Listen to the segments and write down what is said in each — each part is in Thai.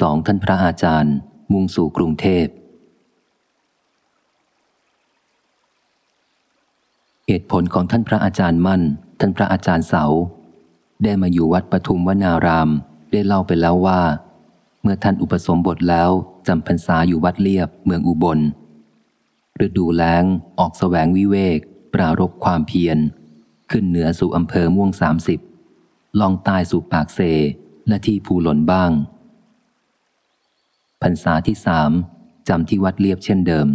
สองท่านพระอาจารย์ มุ่งสู่กรุงเทพ เหตุผลของท่านพระอาจารย์มั่น ท่านพระอาจารย์เสา ได้มาอยู่วัดปทุมวนาราม ได้เล่าไปแล้วว่า เมื่อท่านอุปสมบทแล้วจำพรรษาอยู่วัดเลียบเมืองอุบลฤดูแล้งออกสแสวงวิเวก ปรารบความเพียร ขึ้นเหนือสู่อำเภอม่วงสามสิบลองใต้สู่ปากเซและที่ภูหล่นบ้าง พรรษาที่สามจำที่วัดเลียบเช่นเดิม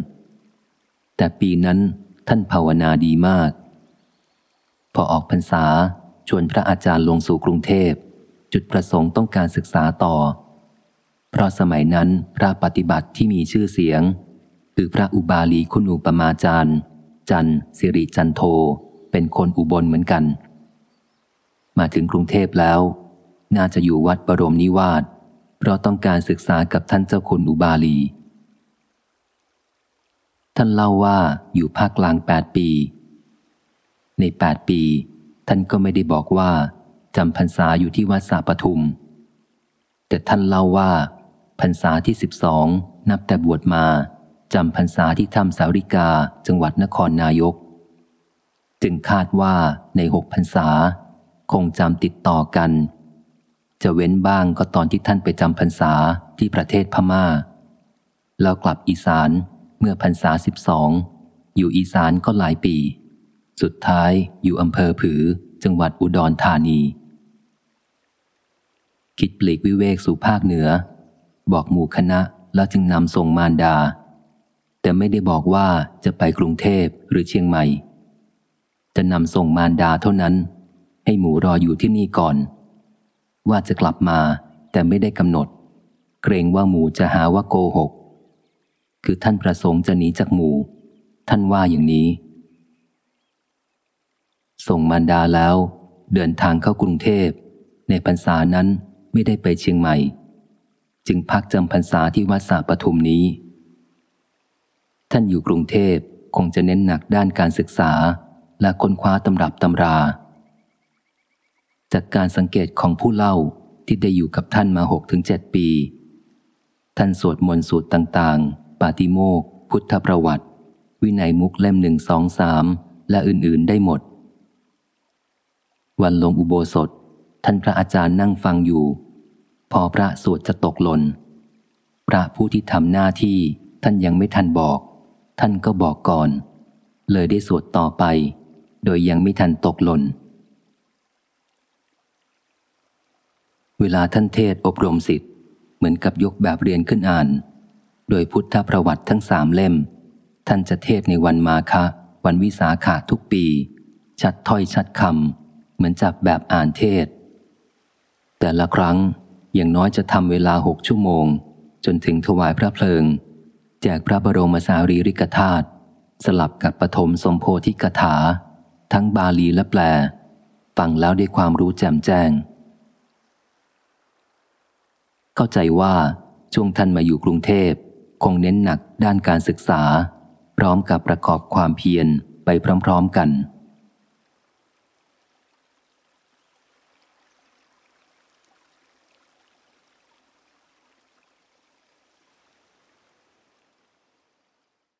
แต่ปีนั้นท่านภาวนาดีมาก พอออกพรรษาชวนพระอาจารย์ลงสู่กรุงเทพ จุดประสงค์ต้องการศึกษาต่อ เพราะสมัยนั้นพระปฏิบัติที่มีชื่อเสียง คือพระอุบาลีคุณูปมาจารย์ จันสิริจันโท เป็นคนอุบลเหมือนกัน มาถึงกรุงเทพแล้ว น่าจะอยู่วัดบรมนิวาส เพราะต้องการศึกษากับท่านเจ้าคุณอุบาลี ท่านเล่าว่าอยู่ภาคกลางแปดปี ในแปดปี ท่านก็ไม่ได้บอกว่าจำพรรษาอยู่ที่วัดสาปทุม แต่ท่านเล่าว่าพรรษาที่สิบสองนับแต่บวชมาจำพรรษาที่ถ้ำสาริกาจังหวัดนครนายก จึงคาดว่าในหกพรรษา คงจำติดต่อกัน จะเว้นบ้างก็ตอนที่ท่านไปจำพรรษาที่ประเทศพมา่า แล้วกลับอีสานเมื่อพรรษาสิบสองอยู่อีสานก็หลายปี สุดท้ายอยู่อำเภอผือจังหวัดอุดรธานี คิดปลีกวิเวกสู่ภาคเหนือ บอกหมู่คณะแล้วจึงนำส่งมารดา แต่ไม่ได้บอกว่าจะไปกรุงเทพหรือเชียงใหม่ จะนำส่งมารดาเท่านั้น ให้หมูรออยู่ที่นี่ก่อน ว่าจะกลับมา แต่ไม่ได้กำหนด เกรงว่าหมูจะหาว่าโกหก คือท่านประสงค์จะหนีจากหมู ท่านว่าอย่างนี้ ส่งมารดาแล้ว เดินทางเข้ากรุงเทพ ในพรรษานั้นไม่ได้ไปเชียงใหม่ จึงพักจำพรรษาที่วัดสาปทุมนี้ ท่านอยู่กรุงเทพคงจะเน้นหนักด้านการศึกษาและค้นคว้าตำรับตำรา จากการสังเกตของผู้เล่าที่ได้อยู่กับท่านมาหกถึงเจ็ดปี ท่านสวดมนต์สูตรต่างๆ ปาติโมก พุทธประวัติ วินัยมุกเล่มหนึ่งสองสามและอื่นๆได้หมด วันลงอุโบสถ ท่านพระอาจารย์นั่งฟังอยู่ พอพระสวดจะตกหล่นพระผู้ที่ทำหน้าที่ท่านยังไม่ทันบอก ท่านก็บอกก่อน เลยได้สวดต่อไป โดยยังไม่ทันตกหล่น เวลาท่านเทศอบรมสิทธิ์เหมือนกับยกแบบเรียนขึ้นอ่าน โดยพุทธประวัติทั้งสามเล่ม ท่านจะเทศในวันมาคะ วันวิสาขาทุกปี ชัดถ้อยชัดคำเหมือนจับแบบอ่านเทศ แต่ละครั้งอย่างน้อยจะทำเวลาหกชั่วโมง จนถึงถวายพระเพลิง แจกพระบรมสารีริกธาตุสลับกับปฐมสมโพธิกถา ทั้งบาลีและแปล ฟังแล้วได้ความรู้แจ่มแจ้ง เข้าใจว่าช่วงท่านมาอยู่กรุงเทพ คงเน้นหนักด้านการศึกษา พร้อมกับประกอบความเพียรไปพร้อม ๆกัน